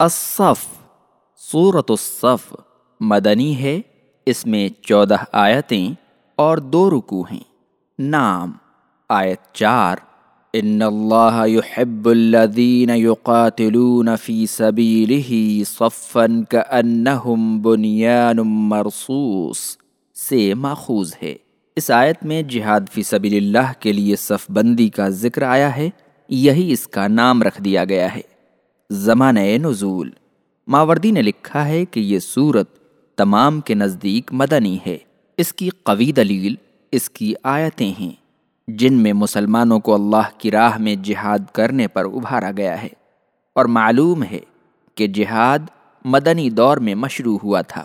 الصف صورت الصف مدنی ہے، اس میں چودہ آیتیں اور دو رکو ہیں۔ نام آیت چار، ان اللہ يحب الذین يقاتلون فی سبیلہ صفا كأنہم بنیان مرصوص، سے ماخوذ ہے۔ اس آیت میں جہاد فی سبیل اللہ کے لیے صف بندی کا ذکر آیا ہے، یہی اس کا نام رکھ دیا گیا ہے۔ زمانہ نزول۔ ماوردی نے لکھا ہے کہ یہ صورت تمام کے نزدیک مدنی ہے۔ اس کی قوی دلیل اس کی آیتیں ہیں، جن میں مسلمانوں کو اللہ کی راہ میں جہاد کرنے پر ابھارا گیا ہے۔ اور معلوم ہے کہ جہاد مدنی دور میں مشروع ہوا تھا۔